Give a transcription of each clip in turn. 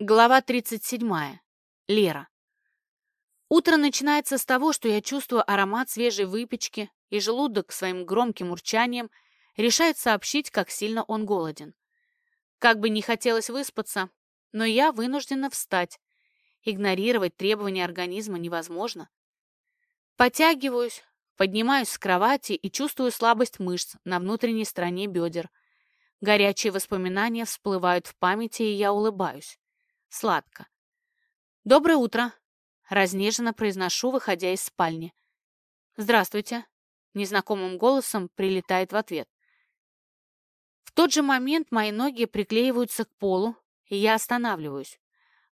Глава 37. Лера. Утро начинается с того, что я чувствую аромат свежей выпечки, и желудок своим громким урчанием решает сообщить, как сильно он голоден. Как бы не хотелось выспаться, но я вынуждена встать. Игнорировать требования организма невозможно. Потягиваюсь, поднимаюсь с кровати и чувствую слабость мышц на внутренней стороне бедер. Горячие воспоминания всплывают в памяти, и я улыбаюсь. Сладко. «Доброе утро!» — разнеженно произношу, выходя из спальни. «Здравствуйте!» — незнакомым голосом прилетает в ответ. В тот же момент мои ноги приклеиваются к полу, и я останавливаюсь.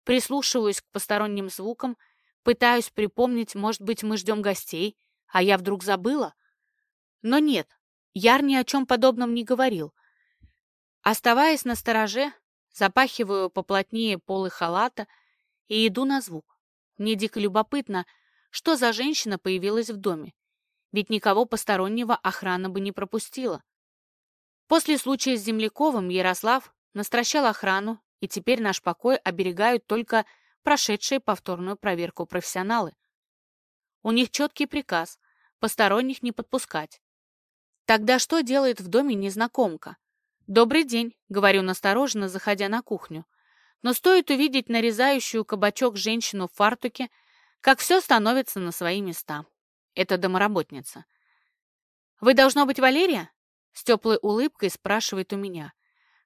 Прислушиваюсь к посторонним звукам, пытаюсь припомнить, может быть, мы ждем гостей, а я вдруг забыла? Но нет, Яр ни о чем подобном не говорил. Оставаясь на стороже, Запахиваю поплотнее полы халата и иду на звук. Мне дико любопытно, что за женщина появилась в доме. Ведь никого постороннего охрана бы не пропустила. После случая с Земляковым Ярослав настращал охрану, и теперь наш покой оберегают только прошедшие повторную проверку профессионалы. У них четкий приказ – посторонних не подпускать. Тогда что делает в доме незнакомка? «Добрый день», — говорю настороженно, заходя на кухню. Но стоит увидеть нарезающую кабачок женщину в фартуке, как все становится на свои места. Это домоработница. «Вы, должно быть, Валерия?» С теплой улыбкой спрашивает у меня.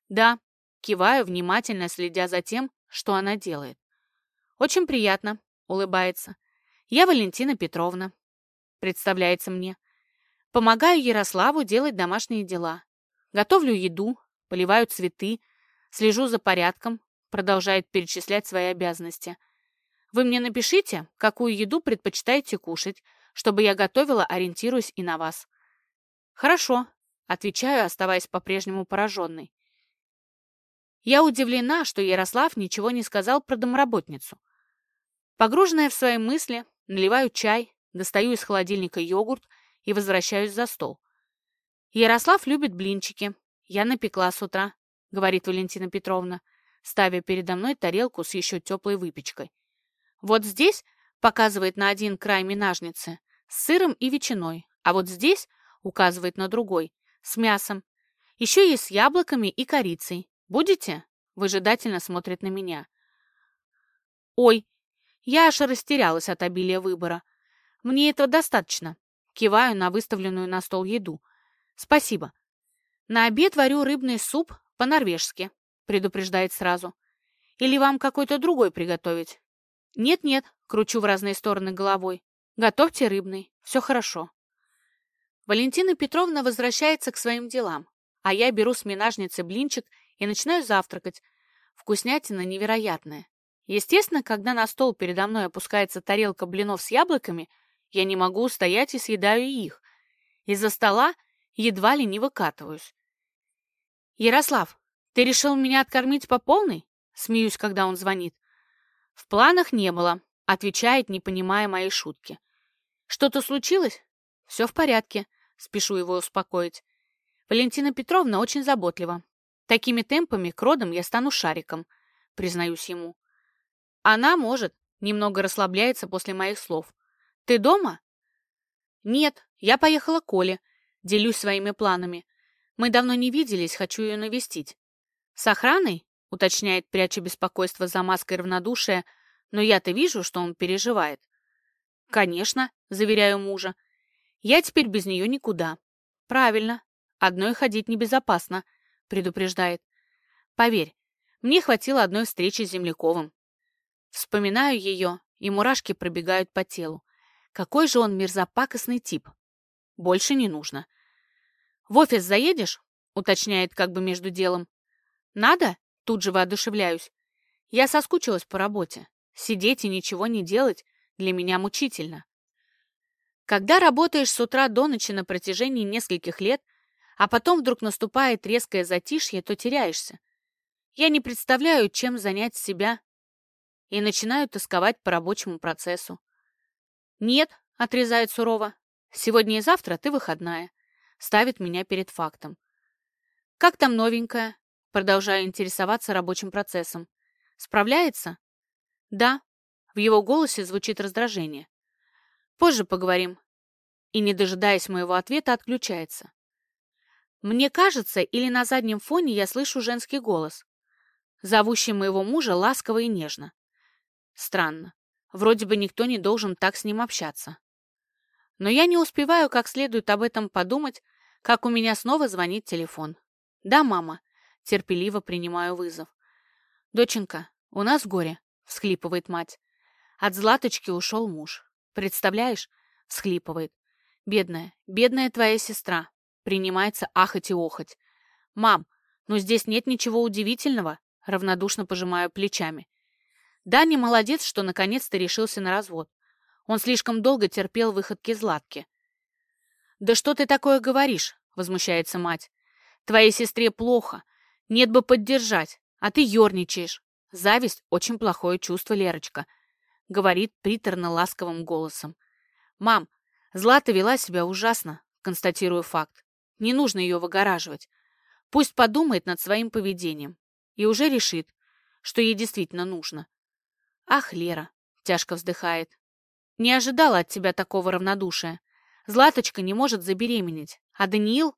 «Да», киваю, внимательно следя за тем, что она делает. «Очень приятно», — улыбается. «Я Валентина Петровна», — представляется мне. «Помогаю Ярославу делать домашние дела. Готовлю еду, поливаю цветы, слежу за порядком, продолжает перечислять свои обязанности. Вы мне напишите, какую еду предпочитаете кушать, чтобы я готовила, ориентируясь и на вас. Хорошо, отвечаю, оставаясь по-прежнему пораженной. Я удивлена, что Ярослав ничего не сказал про домработницу. Погруженная в свои мысли, наливаю чай, достаю из холодильника йогурт и возвращаюсь за стол. «Ярослав любит блинчики. Я напекла с утра», — говорит Валентина Петровна, ставя передо мной тарелку с еще теплой выпечкой. «Вот здесь», — показывает на один край минажницы, с сыром и ветчиной, а вот здесь, — указывает на другой, с мясом. Еще есть с яблоками и корицей. Будете?» — выжидательно смотрит на меня. «Ой, я аж растерялась от обилия выбора. Мне этого достаточно». Киваю на выставленную на стол еду. «Спасибо. На обед варю рыбный суп по-норвежски», — предупреждает сразу. «Или вам какой-то другой приготовить?» «Нет-нет», — кручу в разные стороны головой. «Готовьте рыбный. Все хорошо». Валентина Петровна возвращается к своим делам, а я беру с минажницы блинчик и начинаю завтракать. Вкуснятина невероятная. Естественно, когда на стол передо мной опускается тарелка блинов с яблоками, я не могу устоять и съедаю их. Из-за стола едва ли не выкатываюсь. «Ярослав, ты решил меня откормить по полной?» Смеюсь, когда он звонит. «В планах не было», — отвечает, не понимая моей шутки. «Что-то случилось?» «Все в порядке», — спешу его успокоить. Валентина Петровна очень заботлива. Такими темпами к родам я стану шариком, признаюсь ему. Она может, немного расслабляется после моих слов. Ты дома? Нет, я поехала к Оле. Делюсь своими планами. Мы давно не виделись, хочу ее навестить. С охраной? Уточняет, пряча беспокойство за маской равнодушия, но я-то вижу, что он переживает. Конечно, заверяю мужа. Я теперь без нее никуда. Правильно. Одной ходить небезопасно, предупреждает. Поверь, мне хватило одной встречи с Земляковым. Вспоминаю ее, и мурашки пробегают по телу. Какой же он мерзопакостный тип. Больше не нужно. «В офис заедешь?» — уточняет как бы между делом. «Надо?» — тут же воодушевляюсь. Я соскучилась по работе. Сидеть и ничего не делать для меня мучительно. Когда работаешь с утра до ночи на протяжении нескольких лет, а потом вдруг наступает резкое затишье, то теряешься. Я не представляю, чем занять себя, и начинаю тосковать по рабочему процессу. «Нет», — отрезает сурово, Сегодня и завтра ты выходная. Ставит меня перед фактом. Как там новенькая? Продолжаю интересоваться рабочим процессом. Справляется? Да. В его голосе звучит раздражение. Позже поговорим. И, не дожидаясь моего ответа, отключается. Мне кажется, или на заднем фоне я слышу женский голос, зовущий моего мужа ласково и нежно. Странно. Вроде бы никто не должен так с ним общаться. Но я не успеваю как следует об этом подумать, как у меня снова звонит телефон. «Да, мама», — терпеливо принимаю вызов. «Доченька, у нас горе», — всхлипывает мать. От Златочки ушел муж. «Представляешь?» — всхлипывает. «Бедная, бедная твоя сестра», — принимается ахать и охать. «Мам, ну здесь нет ничего удивительного», — равнодушно пожимаю плечами. Дани молодец, что наконец-то решился на развод. Он слишком долго терпел выходки Златки. «Да что ты такое говоришь?» — возмущается мать. «Твоей сестре плохо. Нет бы поддержать, а ты ерничаешь. Зависть — очень плохое чувство, Лерочка», — говорит приторно-ласковым голосом. «Мам, Злата вела себя ужасно», — констатирую факт. «Не нужно ее выгораживать. Пусть подумает над своим поведением и уже решит, что ей действительно нужно». «Ах, Лера», — тяжко вздыхает, не ожидала от тебя такого равнодушия. Златочка не может забеременеть, а Даниил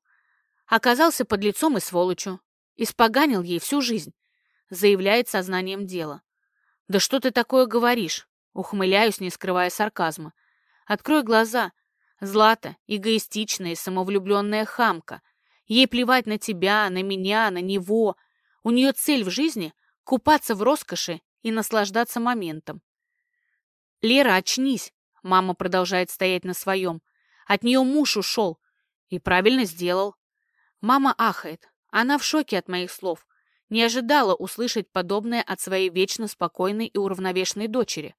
оказался под лицом и сволочью. Испоганил ей всю жизнь, заявляет сознанием дела. «Да что ты такое говоришь?» Ухмыляюсь, не скрывая сарказма. «Открой глаза. Злата — эгоистичная и самовлюбленная хамка. Ей плевать на тебя, на меня, на него. У нее цель в жизни — купаться в роскоши и наслаждаться моментом. «Лера, очнись!» Мама продолжает стоять на своем. От нее муж ушел. И правильно сделал. Мама ахает. Она в шоке от моих слов. Не ожидала услышать подобное от своей вечно спокойной и уравновешенной дочери.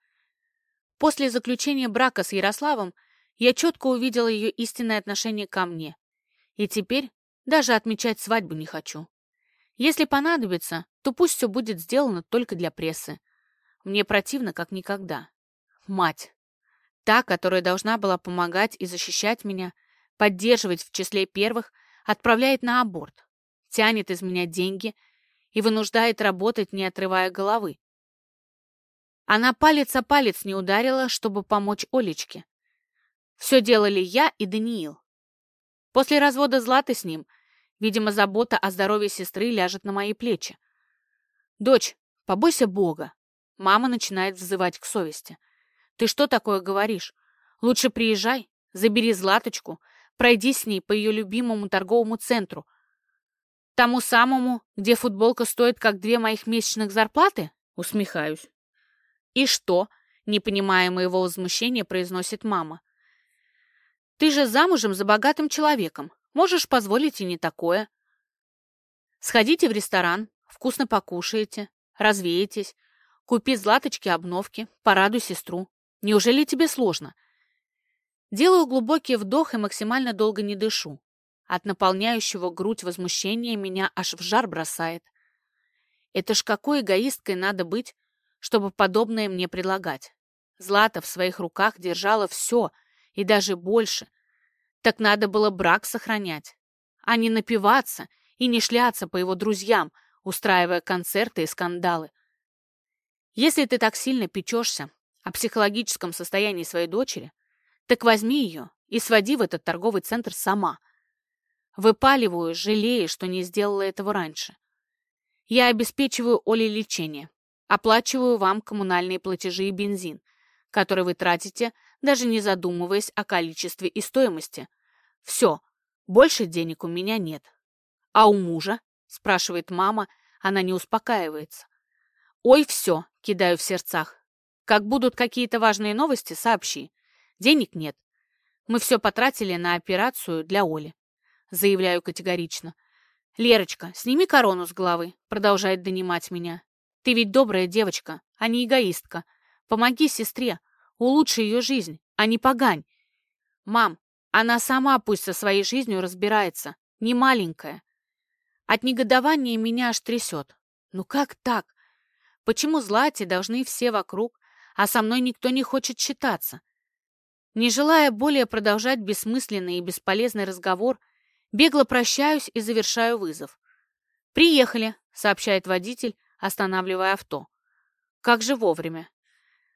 После заключения брака с Ярославом я четко увидела ее истинное отношение ко мне. И теперь даже отмечать свадьбу не хочу. Если понадобится, то пусть все будет сделано только для прессы. Мне противно, как никогда. Мать. Та, которая должна была помогать и защищать меня, поддерживать в числе первых, отправляет на аборт, тянет из меня деньги и вынуждает работать, не отрывая головы. Она палец о палец не ударила, чтобы помочь Олечке. Все делали я и Даниил. После развода Златы с ним, видимо, забота о здоровье сестры ляжет на мои плечи. «Дочь, побойся Бога!» Мама начинает взывать к совести. Ты что такое говоришь? Лучше приезжай, забери Златочку, пройди с ней по ее любимому торговому центру. Тому самому, где футболка стоит как две моих месячных зарплаты? Усмехаюсь. И что? Не понимая моего возмущения, произносит мама. Ты же замужем за богатым человеком. Можешь позволить и не такое. Сходите в ресторан, вкусно покушаете, развеетесь, купи Златочке обновки, порадуй сестру. Неужели тебе сложно? Делаю глубокий вдох и максимально долго не дышу. От наполняющего грудь возмущения меня аж в жар бросает. Это ж какой эгоисткой надо быть, чтобы подобное мне предлагать. Злата в своих руках держала все, и даже больше. Так надо было брак сохранять, а не напиваться и не шляться по его друзьям, устраивая концерты и скандалы. Если ты так сильно печешься о психологическом состоянии своей дочери, так возьми ее и своди в этот торговый центр сама. Выпаливаю, жалея, что не сделала этого раньше. Я обеспечиваю Оле лечение, оплачиваю вам коммунальные платежи и бензин, который вы тратите, даже не задумываясь о количестве и стоимости. Все, больше денег у меня нет. А у мужа? Спрашивает мама, она не успокаивается. Ой, все, кидаю в сердцах. Как будут какие-то важные новости, сообщи. Денег нет. Мы все потратили на операцию для Оли. Заявляю категорично. «Лерочка, сними корону с головы», — продолжает донимать меня. «Ты ведь добрая девочка, а не эгоистка. Помоги сестре, улучши ее жизнь, а не погань. Мам, она сама пусть со своей жизнью разбирается, не маленькая. От негодования меня аж трясет. Ну как так? Почему Злате должны все вокруг а со мной никто не хочет считаться. Не желая более продолжать бессмысленный и бесполезный разговор, бегло прощаюсь и завершаю вызов. «Приехали», — сообщает водитель, останавливая авто. Как же вовремя.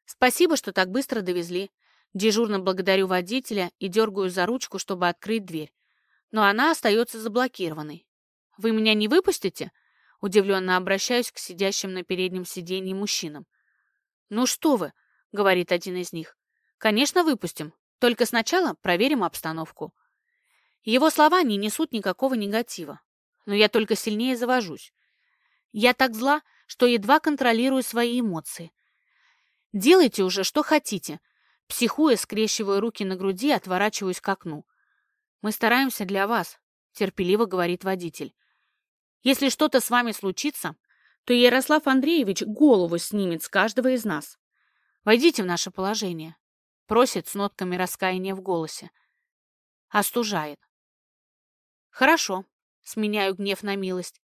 Спасибо, что так быстро довезли. Дежурно благодарю водителя и дергаю за ручку, чтобы открыть дверь. Но она остается заблокированной. Вы меня не выпустите? Удивленно обращаюсь к сидящим на переднем сиденье мужчинам. «Ну что вы», — говорит один из них. «Конечно, выпустим. Только сначала проверим обстановку». Его слова не несут никакого негатива. Но я только сильнее завожусь. Я так зла, что едва контролирую свои эмоции. «Делайте уже, что хотите». Психуя, скрещиваю руки на груди, отворачиваюсь к окну. «Мы стараемся для вас», — терпеливо говорит водитель. Если что-то с вами случится, то Ярослав Андреевич голову снимет с каждого из нас. Войдите в наше положение. Просит с нотками раскаяния в голосе. Остужает. Хорошо. Сменяю гнев на милость.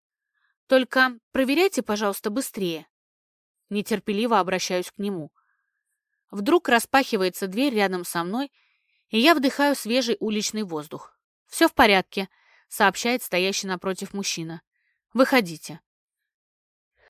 Только проверяйте, пожалуйста, быстрее. Нетерпеливо обращаюсь к нему. Вдруг распахивается дверь рядом со мной, и я вдыхаю свежий уличный воздух. «Все в порядке», — сообщает стоящий напротив мужчина. Выходите.